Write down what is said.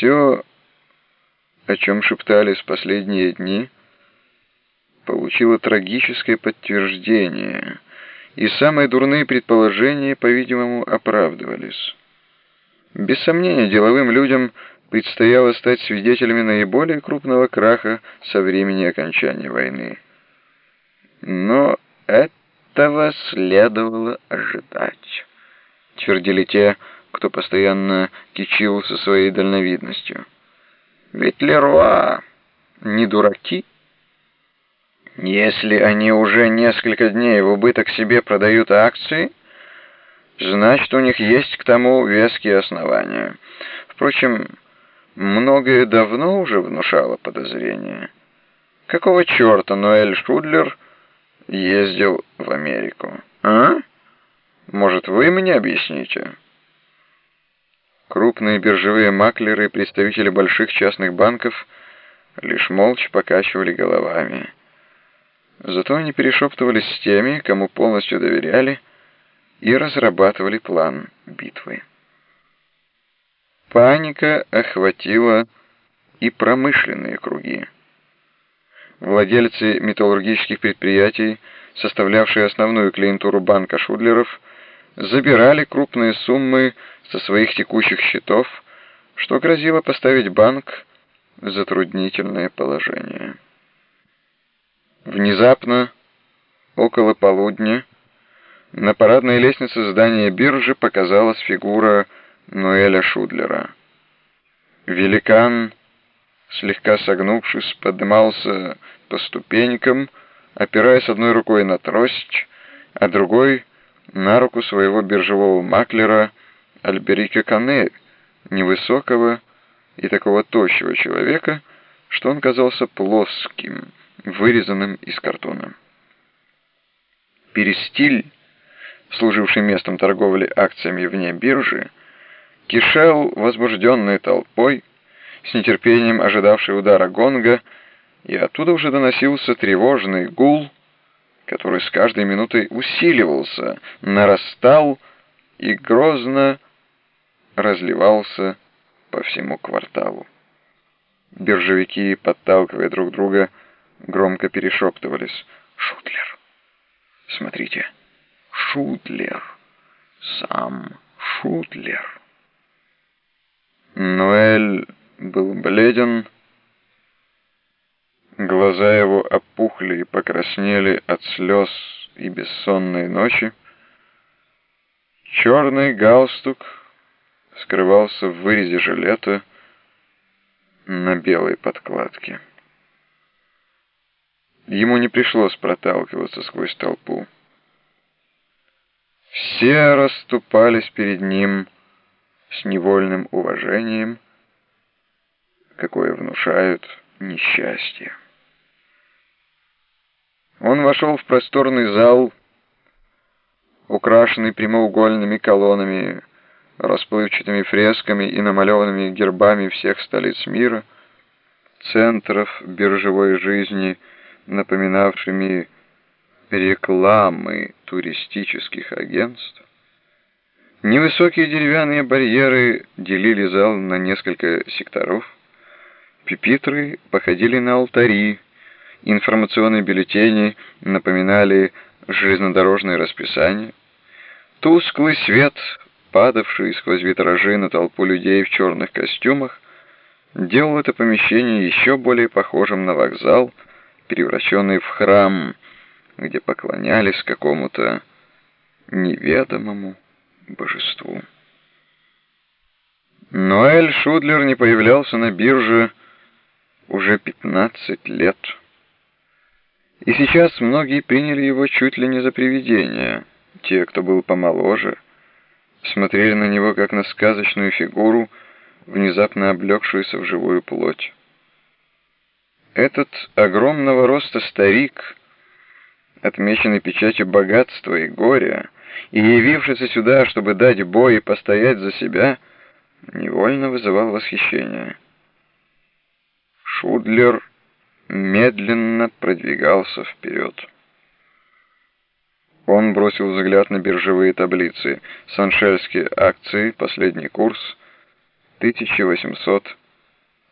Все, о чем шептались последние дни, получило трагическое подтверждение, и самые дурные предположения, по-видимому, оправдывались. Без сомнения, деловым людям предстояло стать свидетелями наиболее крупного краха со времени окончания войны. Но этого следовало ожидать, твердили те, кто постоянно кичился своей дальновидностью. Ведь Леруа не дураки. Если они уже несколько дней в убыток себе продают акции, значит, у них есть к тому веские основания. Впрочем, многое давно уже внушало подозрение. Какого черта Ноэль Шудлер ездил в Америку? А? Может, вы мне объясните?» Крупные биржевые маклеры и представители больших частных банков лишь молча покачивали головами. Зато они перешептывались с теми, кому полностью доверяли, и разрабатывали план битвы. Паника охватила и промышленные круги. Владельцы металлургических предприятий, составлявшие основную клиентуру банка Шудлеров, забирали крупные суммы со своих текущих счетов, что грозило поставить банк в затруднительное положение. Внезапно, около полудня, на парадной лестнице здания биржи показалась фигура Ноэля Шудлера. Великан, слегка согнувшись, поднимался по ступенькам, опираясь одной рукой на трость, а другой — на руку своего биржевого маклера Альберика Кане, невысокого и такого тощего человека, что он казался плоским, вырезанным из картона. Перестиль, служивший местом торговли акциями вне биржи, кишел возбужденной толпой, с нетерпением ожидавшей удара гонга, и оттуда уже доносился тревожный гул, который с каждой минутой усиливался, нарастал и грозно разливался по всему кварталу. Биржевики, подталкивая друг друга, громко перешептывались. «Шутлер! Смотрите! Шутлер! Сам Шутлер!» Ноэль был бледен, Глаза его опухли и покраснели от слез и бессонной ночи. Черный галстук скрывался в вырезе жилета на белой подкладке. Ему не пришлось проталкиваться сквозь толпу. Все расступались перед ним с невольным уважением, какое внушают несчастье. Он вошел в просторный зал, украшенный прямоугольными колоннами, расплывчатыми фресками и намалеванными гербами всех столиц мира, центров биржевой жизни, напоминавшими рекламы туристических агентств. Невысокие деревянные барьеры делили зал на несколько секторов. Пепитры походили на алтари, Информационные бюллетени напоминали железнодорожное расписание. Тусклый свет, падавший сквозь витражи на толпу людей в черных костюмах, делал это помещение еще более похожим на вокзал, превращенный в храм, где поклонялись какому-то неведомому божеству. Ноэль Шудлер не появлялся на бирже уже 15 лет. И сейчас многие приняли его чуть ли не за привидение. Те, кто был помоложе, смотрели на него как на сказочную фигуру, внезапно облегшуюся в живую плоть. Этот огромного роста старик, отмеченный печатью богатства и горя, и явившийся сюда, чтобы дать бой и постоять за себя, невольно вызывал восхищение. Шудлер медленно продвигался вперед. Он бросил взгляд на биржевые таблицы. Саншельские акции, последний курс, 1800